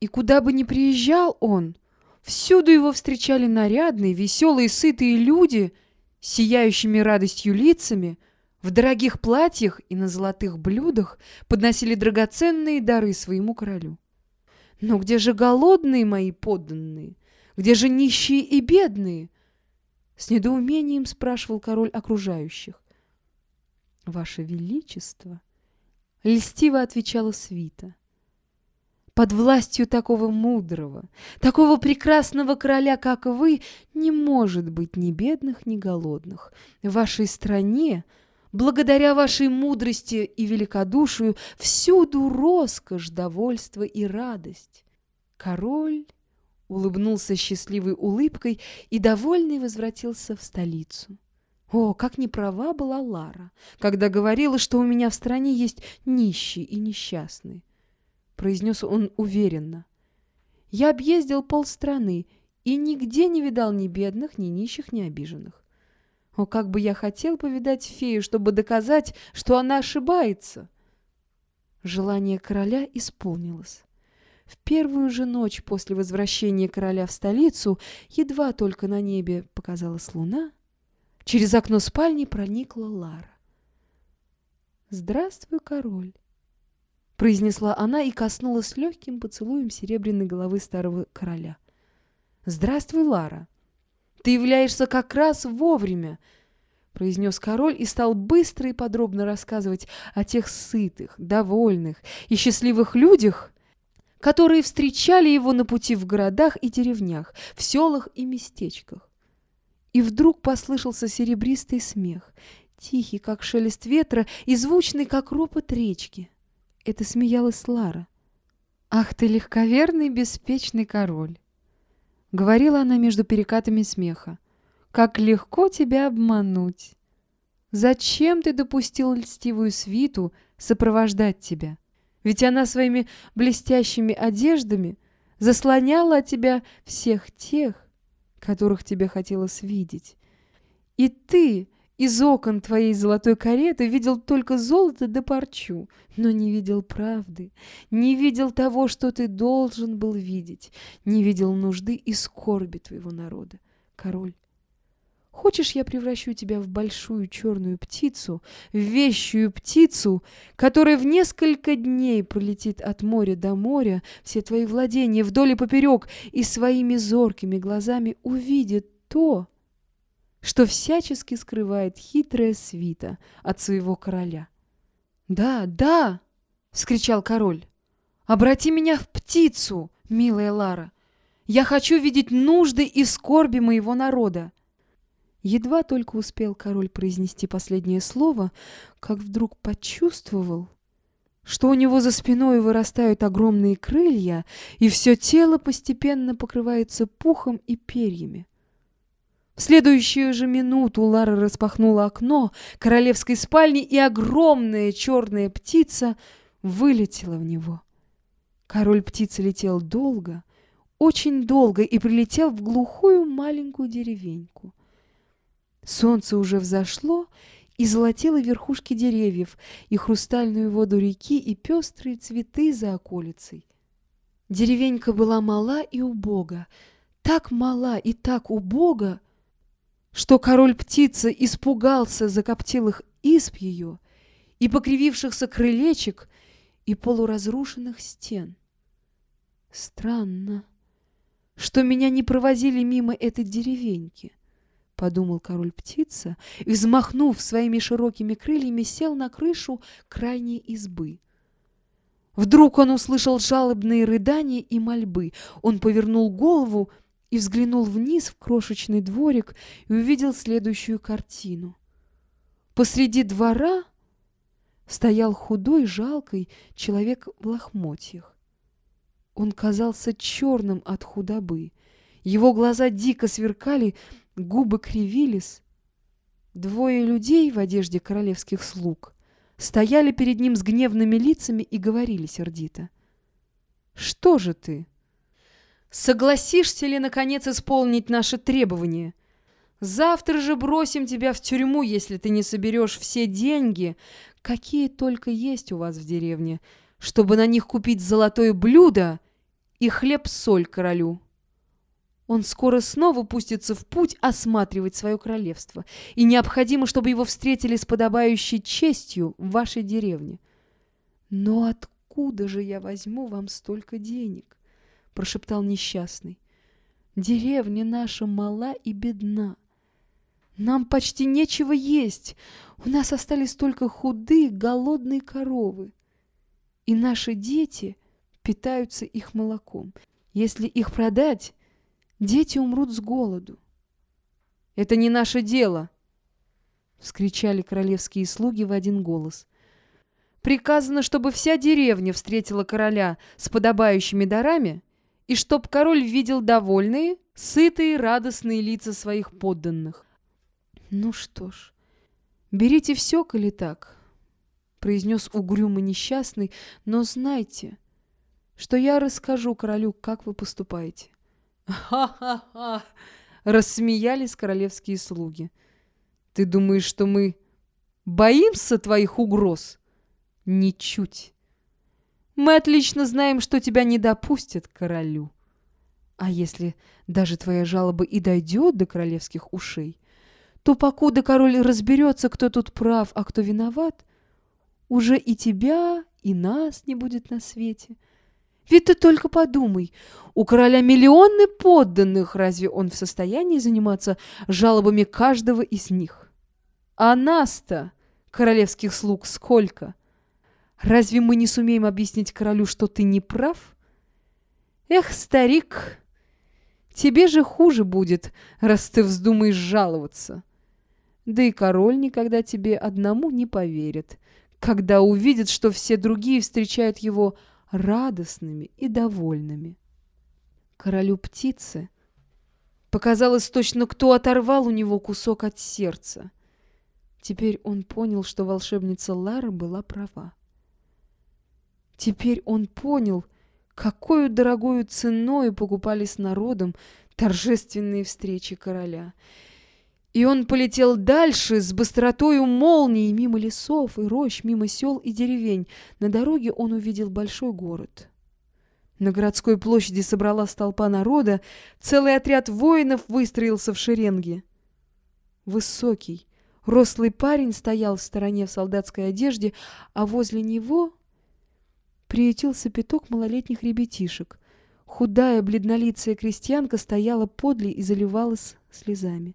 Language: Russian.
И куда бы ни приезжал он, всюду его встречали нарядные, веселые, сытые люди, сияющими радостью лицами, в дорогих платьях и на золотых блюдах подносили драгоценные дары своему королю. Но где же голодные мои подданные? Где же нищие и бедные? С недоумением спрашивал король окружающих. Ваше Величество, льстиво отвечала свита. Под властью такого мудрого, такого прекрасного короля, как вы, не может быть ни бедных, ни голодных. В вашей стране Благодаря вашей мудрости и великодушию всюду роскошь, довольство и радость. Король улыбнулся счастливой улыбкой и, довольный, возвратился в столицу. О, как неправа была Лара, когда говорила, что у меня в стране есть нищие и несчастные. Произнес он уверенно. Я объездил полстраны и нигде не видал ни бедных, ни нищих, ни обиженных. О, как бы я хотел повидать фею, чтобы доказать, что она ошибается!» Желание короля исполнилось. В первую же ночь после возвращения короля в столицу, едва только на небе показалась луна, через окно спальни проникла Лара. «Здравствуй, король!» — произнесла она и коснулась легким поцелуем серебряной головы старого короля. «Здравствуй, Лара!» Ты являешься как раз вовремя, произнес король и стал быстро и подробно рассказывать о тех сытых, довольных и счастливых людях, которые встречали его на пути в городах и деревнях, в селах и местечках. И вдруг послышался серебристый смех, тихий, как шелест ветра, и звучный, как ропот речки. Это смеялась Лара. «Ах ты легковерный, беспечный король! — говорила она между перекатами смеха. «Как легко тебя обмануть! Зачем ты допустил льстивую свиту сопровождать тебя? Ведь она своими блестящими одеждами заслоняла от тебя всех тех, которых тебе хотелось видеть. И ты из окон твоей золотой кареты видел только золото да парчу, но не видел правды, не видел того, что ты должен был видеть, не видел нужды и скорби твоего народа. Король, хочешь, я превращу тебя в большую черную птицу, в вещую птицу, которая в несколько дней пролетит от моря до моря, все твои владения вдоль и поперек, и своими зоркими глазами увидит то, что всячески скрывает хитрая свита от своего короля. «Да, да!» — вскричал король. «Обрати меня в птицу, милая Лара! Я хочу видеть нужды и скорби моего народа!» Едва только успел король произнести последнее слово, как вдруг почувствовал, что у него за спиной вырастают огромные крылья, и все тело постепенно покрывается пухом и перьями. В следующую же минуту Лара распахнула окно королевской спальни, и огромная черная птица вылетела в него. Король птицы летел долго, очень долго, и прилетел в глухую маленькую деревеньку. Солнце уже взошло и золотило верхушки деревьев, и хрустальную воду реки, и пестрые цветы за околицей. Деревенька была мала и убога, так мала и так убога, что король-птица испугался закоптилых исп ее и покривившихся крылечек и полуразрушенных стен. Странно, что меня не провозили мимо этой деревеньки, — подумал король-птица и, взмахнув своими широкими крыльями, сел на крышу крайней избы. Вдруг он услышал жалобные рыдания и мольбы. Он повернул голову — и взглянул вниз в крошечный дворик и увидел следующую картину. Посреди двора стоял худой, жалкий человек в лохмотьях. Он казался черным от худобы. Его глаза дико сверкали, губы кривились. Двое людей в одежде королевских слуг стояли перед ним с гневными лицами и говорили сердито. «Что же ты?» Согласишься ли, наконец, исполнить наши требования? Завтра же бросим тебя в тюрьму, если ты не соберешь все деньги, какие только есть у вас в деревне, чтобы на них купить золотое блюдо и хлеб-соль королю. Он скоро снова пустится в путь осматривать свое королевство, и необходимо, чтобы его встретили с подобающей честью в вашей деревне. Но откуда же я возьму вам столько денег? Прошептал несчастный. Деревня наша мала и бедна. Нам почти нечего есть. У нас остались только худые, голодные коровы. И наши дети питаются их молоком. Если их продать, дети умрут с голоду. «Это не наше дело!» — вскричали королевские слуги в один голос. «Приказано, чтобы вся деревня встретила короля с подобающими дарами, и чтоб король видел довольные, сытые, радостные лица своих подданных. «Ну что ж, берите все, коли так», — произнес угрюмо несчастный, «но знайте, что я расскажу королю, как вы поступаете». «Ха-ха-ха!» — рассмеялись королевские слуги. «Ты думаешь, что мы боимся твоих угроз?» «Ничуть. Мы отлично знаем, что тебя не допустят к королю. А если даже твоя жалоба и дойдет до королевских ушей, то покуда король разберется, кто тут прав, а кто виноват, уже и тебя, и нас не будет на свете. Ведь ты только подумай, у короля миллионы подданных, разве он в состоянии заниматься жалобами каждого из них? А нас-то, королевских слуг, сколько? Разве мы не сумеем объяснить королю, что ты не прав? Эх, старик, тебе же хуже будет, раз ты вздумаешь жаловаться. Да и король никогда тебе одному не поверит, когда увидит, что все другие встречают его радостными и довольными. Королю птицы показалось точно, кто оторвал у него кусок от сердца. Теперь он понял, что волшебница Лара была права. Теперь он понял, какую дорогую ценою покупались народом торжественные встречи короля — и он полетел дальше с быстротою молнии мимо лесов и рощ, мимо сел и деревень. На дороге он увидел большой город. На городской площади собралась толпа народа, целый отряд воинов выстроился в шеренге. Высокий, рослый парень стоял в стороне в солдатской одежде, а возле него приютился пяток малолетних ребятишек. Худая, бледнолицая крестьянка стояла подле и заливалась слезами.